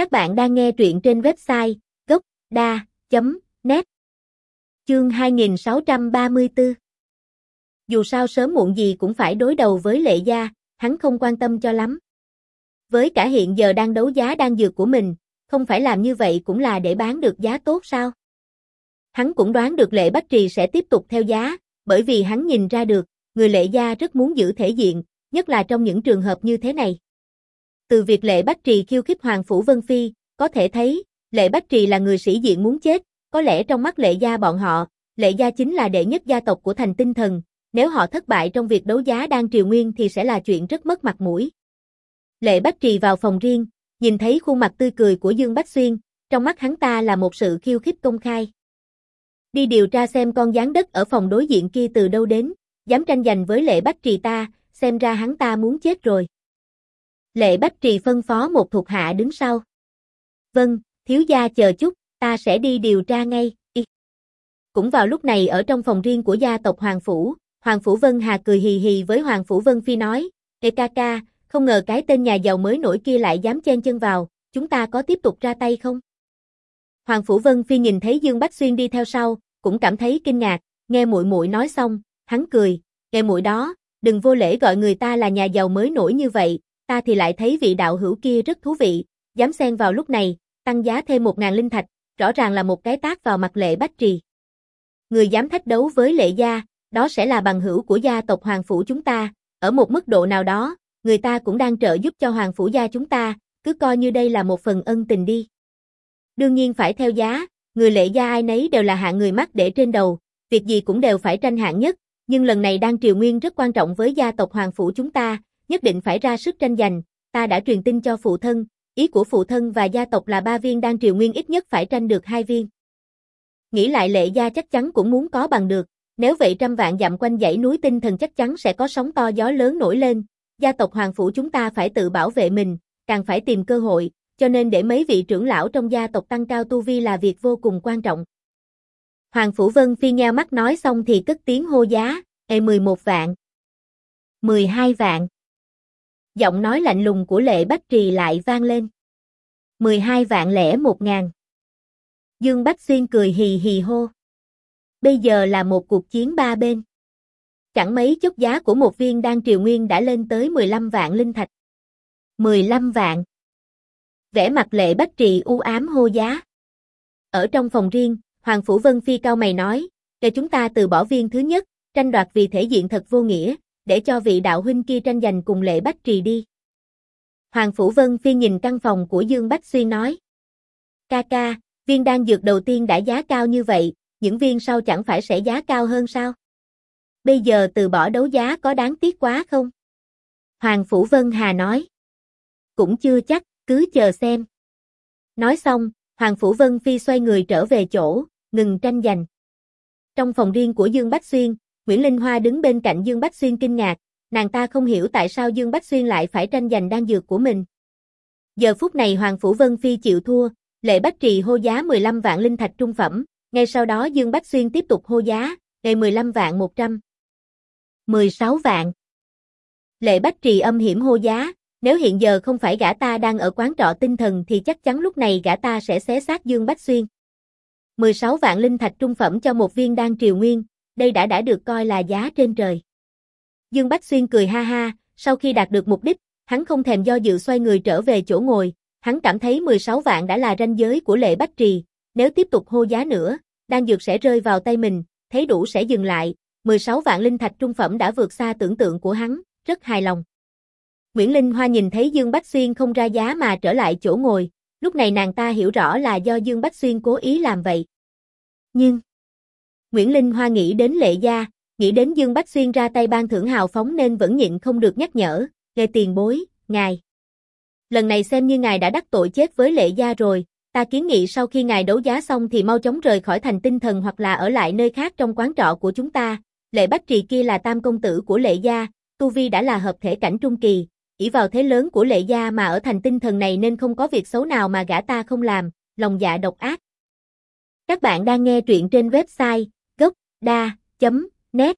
Các bạn đang nghe truyện trên website gốc.da.net Chương 2634 Dù sao sớm muộn gì cũng phải đối đầu với lệ gia, hắn không quan tâm cho lắm. Với cả hiện giờ đang đấu giá đang dược của mình, không phải làm như vậy cũng là để bán được giá tốt sao? Hắn cũng đoán được lệ bách trì sẽ tiếp tục theo giá, bởi vì hắn nhìn ra được, người lệ gia rất muốn giữ thể diện, nhất là trong những trường hợp như thế này. Từ việc Lệ Bách Trì khiêu khích Hoàng Phủ Vân Phi, có thể thấy, Lệ Bách Trì là người sĩ diện muốn chết, có lẽ trong mắt Lệ Gia bọn họ, Lệ Gia chính là đệ nhất gia tộc của thành tinh thần, nếu họ thất bại trong việc đấu giá đang triều nguyên thì sẽ là chuyện rất mất mặt mũi. Lệ Bách Trì vào phòng riêng, nhìn thấy khuôn mặt tươi cười của Dương Bách Xuyên, trong mắt hắn ta là một sự khiêu khích công khai. Đi điều tra xem con gián đất ở phòng đối diện kia từ đâu đến, dám tranh giành với Lệ Bách Trì ta, xem ra hắn ta muốn chết rồi. Lệ Bách Trì phân phó một thuộc hạ đứng sau. Vâng, thiếu gia chờ chút, ta sẽ đi điều tra ngay. Y. Cũng vào lúc này ở trong phòng riêng của gia tộc Hoàng Phủ, Hoàng Phủ Vân Hà cười hì hì với Hoàng Phủ Vân Phi nói, Ê ca ca, không ngờ cái tên nhà giàu mới nổi kia lại dám chen chân vào, chúng ta có tiếp tục ra tay không? Hoàng Phủ Vân Phi nhìn thấy Dương Bách Xuyên đi theo sau, cũng cảm thấy kinh ngạc, nghe muội muội nói xong, hắn cười, nghe muội đó, đừng vô lễ gọi người ta là nhà giàu mới nổi như vậy, ta thì lại thấy vị đạo hữu kia rất thú vị, dám xen vào lúc này, tăng giá thêm một ngàn linh thạch, rõ ràng là một cái tác vào mặt lệ bách trì. Người dám thách đấu với lệ gia, đó sẽ là bằng hữu của gia tộc Hoàng Phủ chúng ta, ở một mức độ nào đó, người ta cũng đang trợ giúp cho Hoàng Phủ gia chúng ta, cứ coi như đây là một phần ân tình đi. Đương nhiên phải theo giá, người lệ gia ai nấy đều là hạng người mắc để trên đầu, việc gì cũng đều phải tranh hạng nhất, nhưng lần này đang triều nguyên rất quan trọng với gia tộc Hoàng Phủ chúng ta, nhất định phải ra sức tranh giành, ta đã truyền tin cho phụ thân, ý của phụ thân và gia tộc là ba viên đang triều nguyên ít nhất phải tranh được hai viên. Nghĩ lại lệ gia chắc chắn cũng muốn có bằng được, nếu vậy trăm vạn dặm quanh dãy núi tinh thần chắc chắn sẽ có sóng to gió lớn nổi lên, gia tộc Hoàng Phủ chúng ta phải tự bảo vệ mình, càng phải tìm cơ hội, cho nên để mấy vị trưởng lão trong gia tộc tăng cao tu vi là việc vô cùng quan trọng. Hoàng Phủ Vân Phi nheo mắt nói xong thì cất tiếng hô giá, e 11 vạn, 12 vạn. Giọng nói lạnh lùng của lệ bách trì lại vang lên. 12 vạn lẻ một ngàn. Dương Bách Xuyên cười hì hì hô. Bây giờ là một cuộc chiến ba bên. Chẳng mấy chốc giá của một viên đan triều nguyên đã lên tới 15 vạn linh thạch. 15 vạn. Vẽ mặt lệ bách trì u ám hô giá. Ở trong phòng riêng, Hoàng Phủ Vân Phi cao mày nói, để chúng ta từ bỏ viên thứ nhất, tranh đoạt vì thể diện thật vô nghĩa, để cho vị đạo huynh kia tranh giành cùng lệ bách trì đi. Hoàng Phủ Vân Phi nhìn căn phòng của Dương Bách Xuyên nói. Ca ca, viên đan dược đầu tiên đã giá cao như vậy, những viên sau chẳng phải sẽ giá cao hơn sao? Bây giờ từ bỏ đấu giá có đáng tiếc quá không? Hoàng Phủ Vân Hà nói. Cũng chưa chắc, cứ chờ xem. Nói xong, Hoàng Phủ Vân Phi xoay người trở về chỗ, ngừng tranh giành. Trong phòng riêng của Dương Bách Xuyên, Nguyễn Linh Hoa đứng bên cạnh Dương Bách Xuyên kinh ngạc, nàng ta không hiểu tại sao Dương Bách Xuyên lại phải tranh giành đan dược của mình. Giờ phút này Hoàng Phủ Vân Phi chịu thua, Lệ Bách Trì hô giá 15 vạn linh thạch trung phẩm, ngay sau đó Dương Bách Xuyên tiếp tục hô giá, ngày 15 vạn 100. 16 vạn. Lệ Bách Trì âm hiểm hô giá, nếu hiện giờ không phải gã ta đang ở quán trọ tinh thần thì chắc chắn lúc này gã ta sẽ xé xác Dương Bách Xuyên. 16 vạn linh thạch trung phẩm cho một viên đan triều nguyên, đây đã đã được coi là giá trên trời. Dương Bách Xuyên cười ha ha, sau khi đạt được mục đích, hắn không thèm do dự xoay người trở về chỗ ngồi, hắn cảm thấy 16 vạn đã là ranh giới của lệ bách trì, nếu tiếp tục hô giá nữa, đan dược sẽ rơi vào tay mình, thấy đủ sẽ dừng lại, 16 vạn linh thạch trung phẩm đã vượt xa tưởng tượng của hắn, rất hài lòng. Nguyễn Linh Hoa nhìn thấy Dương Bách Xuyên không ra giá mà trở lại chỗ ngồi, lúc này nàng ta hiểu rõ là do Dương Bách Xuyên cố ý làm vậy. Nhưng, Nguyễn Linh Hoa nghĩ đến lệ gia, nghĩ đến Dương Bách Xuyên ra tay ban thưởng hào phóng nên vẫn nhịn không được nhắc nhở, gây tiền bối, ngài. Lần này xem như ngài đã đắc tội chết với lệ gia rồi, ta kiến nghị sau khi ngài đấu giá xong thì mau chóng rời khỏi thành tinh thần hoặc là ở lại nơi khác trong quán trọ của chúng ta. Lệ Bách Trì kia là tam công tử của lệ gia, Tu Vi đã là hợp thể cảnh trung kỳ, ỷ vào thế lớn của lệ gia mà ở thành tinh thần này nên không có việc xấu nào mà gã ta không làm, lòng dạ độc ác. Các bạn đang nghe truyện trên website đa.net